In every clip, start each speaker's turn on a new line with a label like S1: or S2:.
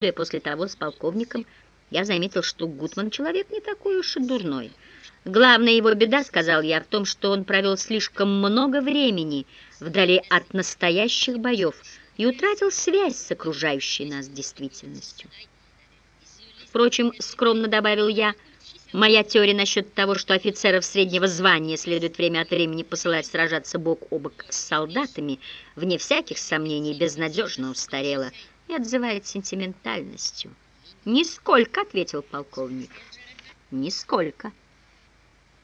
S1: беседуя после того с полковником, я заметил, что Гутман человек не такой уж и дурной. Главная его беда, сказал я, в том, что он провел слишком много времени вдали от настоящих боев и утратил связь с окружающей нас действительностью. Впрочем, скромно добавил я, моя теория насчет того, что офицеров среднего звания следует время от времени посылать сражаться бок о бок с солдатами, вне всяких сомнений, безнадежно устарела и отзывает сентиментальностью. «Нисколько», — ответил полковник, — «нисколько».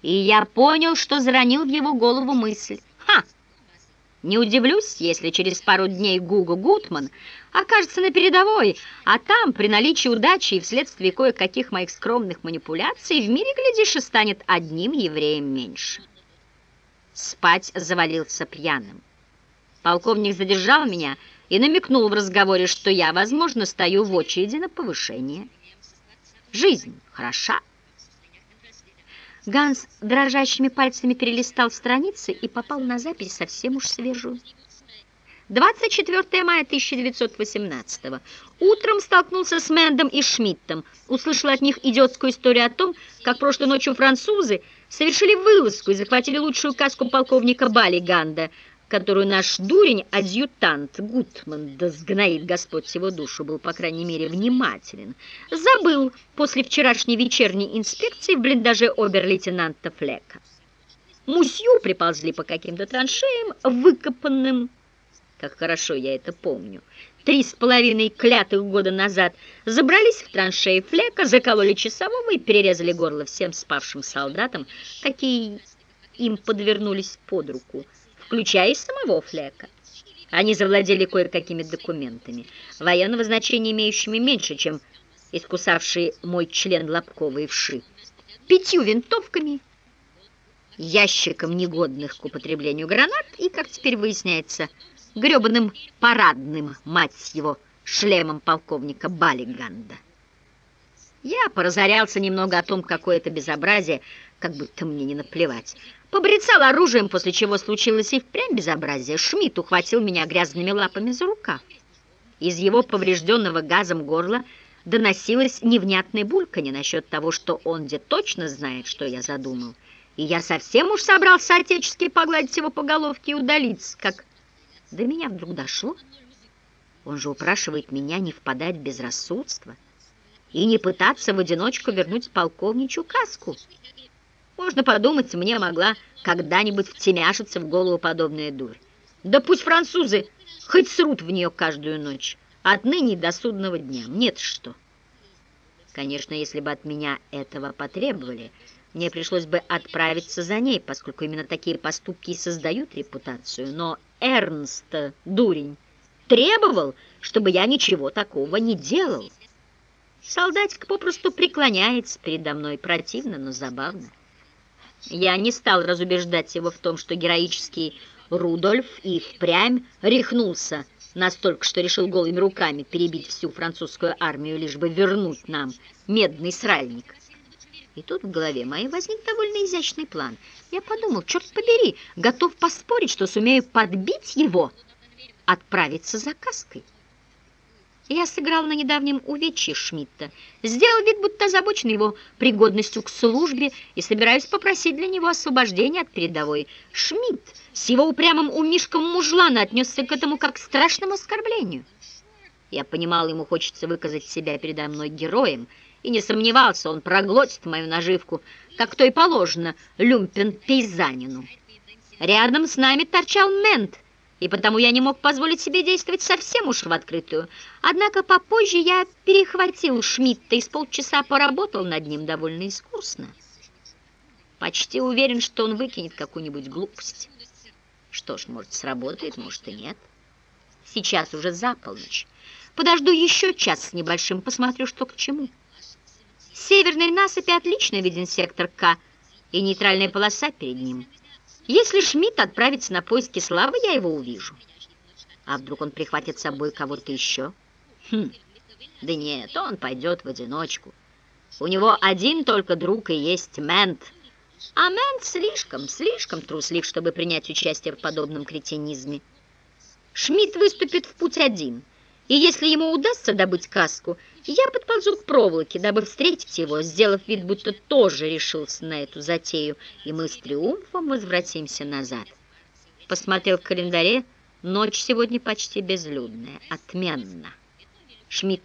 S1: И я понял, что заронил в его голову мысль. «Ха! Не удивлюсь, если через пару дней Гуго Гутман окажется на передовой, а там, при наличии удачи и вследствие кое-каких моих скромных манипуляций, в мире, глядишь, и станет одним евреем меньше». Спать завалился пьяным. Полковник задержал меня и намекнул в разговоре, что я, возможно, стою в очереди на повышение. Жизнь хороша. Ганс дрожащими пальцами перелистал страницы и попал на запись совсем уж свежую. 24 мая 1918 Утром столкнулся с Мэндом и Шмидтом. Услышал от них идиотскую историю о том, как прошлой ночью французы совершили вылазку и захватили лучшую каску полковника Балиганда – которую наш дурень, адъютант Гутман, да сгноит Господь его душу, был, по крайней мере, внимателен, забыл после вчерашней вечерней инспекции в блиндаже обер-лейтенанта Флека. Мусью приползли по каким-то траншеям, выкопанным, как хорошо я это помню, три с половиной клятых года назад, забрались в траншеи Флека, закололи часового и перерезали горло всем спавшим солдатам, какие им подвернулись под руку включая и самого Флека. Они завладели кое-какими документами, военного значения имеющими меньше, чем искусавший мой член лобковые вши, пятью винтовками, ящиком негодных к употреблению гранат и, как теперь выясняется, гребаным парадным, мать его, шлемом полковника Балиганда. Я поразорялся немного о том, какое это безобразие, как будто мне не наплевать. Побрецал оружием, после чего случилось и впрямь безобразие. Шмидт ухватил меня грязными лапами за рукав. Из его поврежденного газом горла доносилось невнятное бульканье насчет того, что он где точно знает, что я задумал. И я совсем уж собрался отечески погладить его по головке и удалиться, как до меня вдруг дошло. Он же упрашивает меня не впадать в безрассудство и не пытаться в одиночку вернуть полковничью каску. Можно подумать, мне могла когда-нибудь втемяшиться в голову подобная дурь. Да пусть французы хоть срут в нее каждую ночь, отныне до судного дня. Нет что. Конечно, если бы от меня этого потребовали, мне пришлось бы отправиться за ней, поскольку именно такие поступки и создают репутацию. Но Эрнст, дурень, требовал, чтобы я ничего такого не делал. Солдатик попросту преклоняется передо мной, противно, но забавно. Я не стал разубеждать его в том, что героический Рудольф и впрямь рехнулся настолько, что решил голыми руками перебить всю французскую армию, лишь бы вернуть нам медный сральник. И тут в голове моей возник довольно изящный план. Я подумал, черт побери, готов поспорить, что сумею подбить его, отправиться за каской. Я сыграл на недавнем увечье Шмидта, сделал вид, будто озабочен его пригодностью к службе и собираюсь попросить для него освобождения от передовой. Шмидт с его упрямым умишком мужлана отнесся к этому как к страшному оскорблению. Я понимал, ему хочется выказать себя передо мной героем, и не сомневался, он проглотит мою наживку, как то и положено люмпен-пейзанину. Рядом с нами торчал мент — и потому я не мог позволить себе действовать совсем уж в открытую. Однако попозже я перехватил Шмидта и с полчаса поработал над ним довольно искусно. Почти уверен, что он выкинет какую-нибудь глупость. Что ж, может, сработает, может и нет. Сейчас уже за полночь. Подожду еще час с небольшим, посмотрю, что к чему. С северной насыпи отлично виден сектор К и нейтральная полоса перед ним. Если Шмидт отправится на поиски славы, я его увижу. А вдруг он прихватит с собой кого-то еще? Хм, да нет, он пойдет в одиночку. У него один только друг и есть Мент. А Мент слишком, слишком труслив, чтобы принять участие в подобном кретинизме. Шмидт выступит в путь один, И если ему удастся добыть каску, я подползу к проволоке, дабы встретить его, сделав вид, будто тоже решился на эту затею, и мы с триумфом возвратимся назад. Посмотрел в календаре, ночь сегодня почти безлюдная, отменно. Шмидт